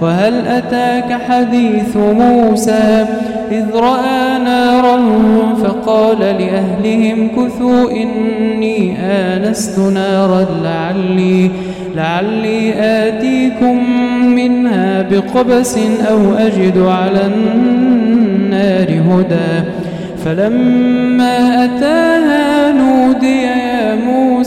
وهل أتاك حديث موسى إذ رأى نارا فقال لأهلهم كثوا إني آنست نارا لعلي, لعلي آتيكم منها بقبس أو أجد على النار هدى. فلما أتاها نودي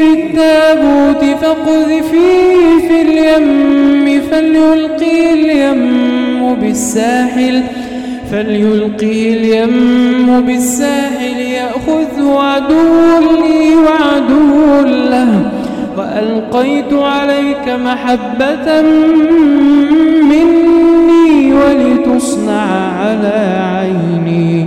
في التابوت فاقذفيه في اليم فليلقي اليم بالساحل فليلقي اليم بالساحل يأخذ عدو لي وعدو له. وألقيت عليك محبة مني ولتصنع على عيني.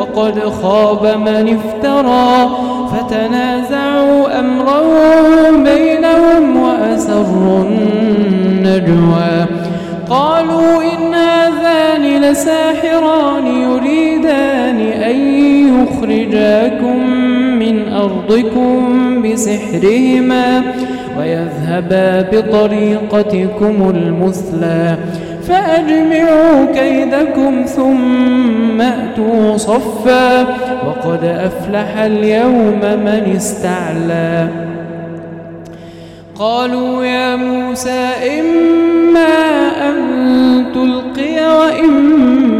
وقد خاب من افترى فتنازعوا أمرهم بينهم وأسروا النجوى. قالوا إن هذان لساحران يريدان أن يخرجاكم من أرضكم بسحرهما ويذهبا بطريقتكم المثلى. فأجمعوا كيدكم ثم أتوا صفا وقد أفلح اليوم من استعلى. قالوا يا موسى إما أن تلقي وإما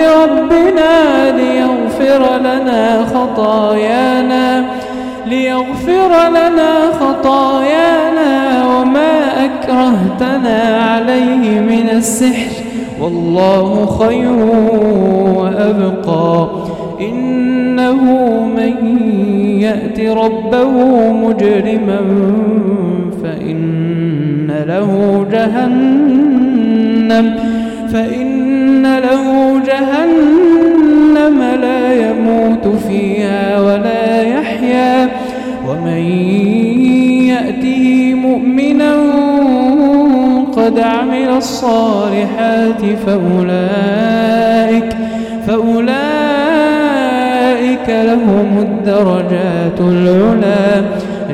بربنا ليغفر لنا خطايانا ليغفر لنا خطايانا وما أكرهتنا عليه من السحر. والله خير وأبقى. إنه من يأت ربه مجرما فإن له جهنم. فإن له جهنم لا يموت فيها ولا يحيا ومن يأته مؤمنا قد عمل الصالحات فأولئك فأولئك لهم الدرجات العلا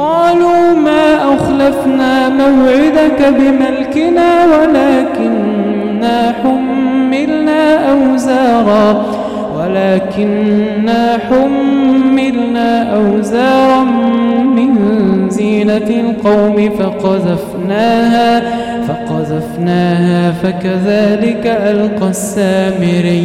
قالوا ما أخلفنا موعدك بملكنا ولكننا حملنا أوزارا ولكننا حملنا أوزارا من زينة القوم فقذفناها فقذفناها فكذلك ألقى السامري.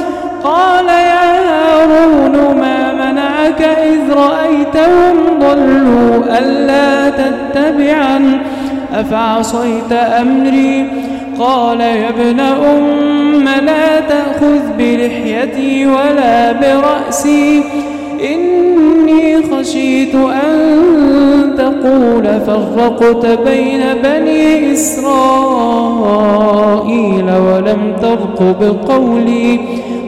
قال يا هارون ما منعك إذ رأيتهم ضلوا ألا تتبعا أفعصيت أمري؟ قال يا ابن أم لا تأخذ بلحيتي ولا برأسي إني خشيت أن تقول فرقت بين بني إسرائيل ولم ترقب قولي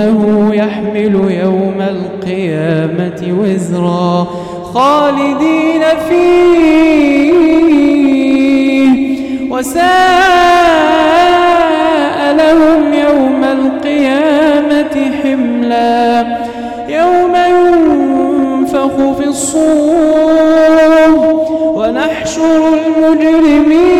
فإنه يحمل يوم القيامة وزرا خالدين فيه. وساء لهم يوم القيامة حملا. يوم ينفخ في الصور. ونحشر المجرمين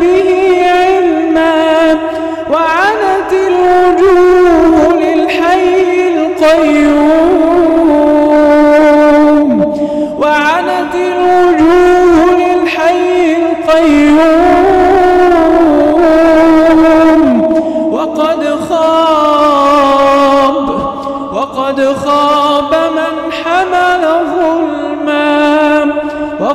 به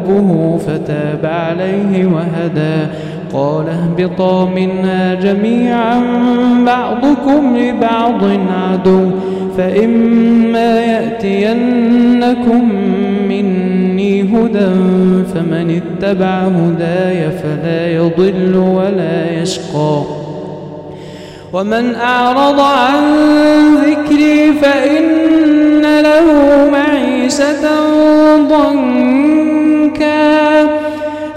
ربه فتاب عليه وهدى. قال اهبطا منا جميعا بعضكم لبعض عدو فإما يأتينكم مني هدى فمن اتبع هداي فلا يضل ولا يشقى. ومن أعرض عن ذكري فإن له معيشة ضنكا.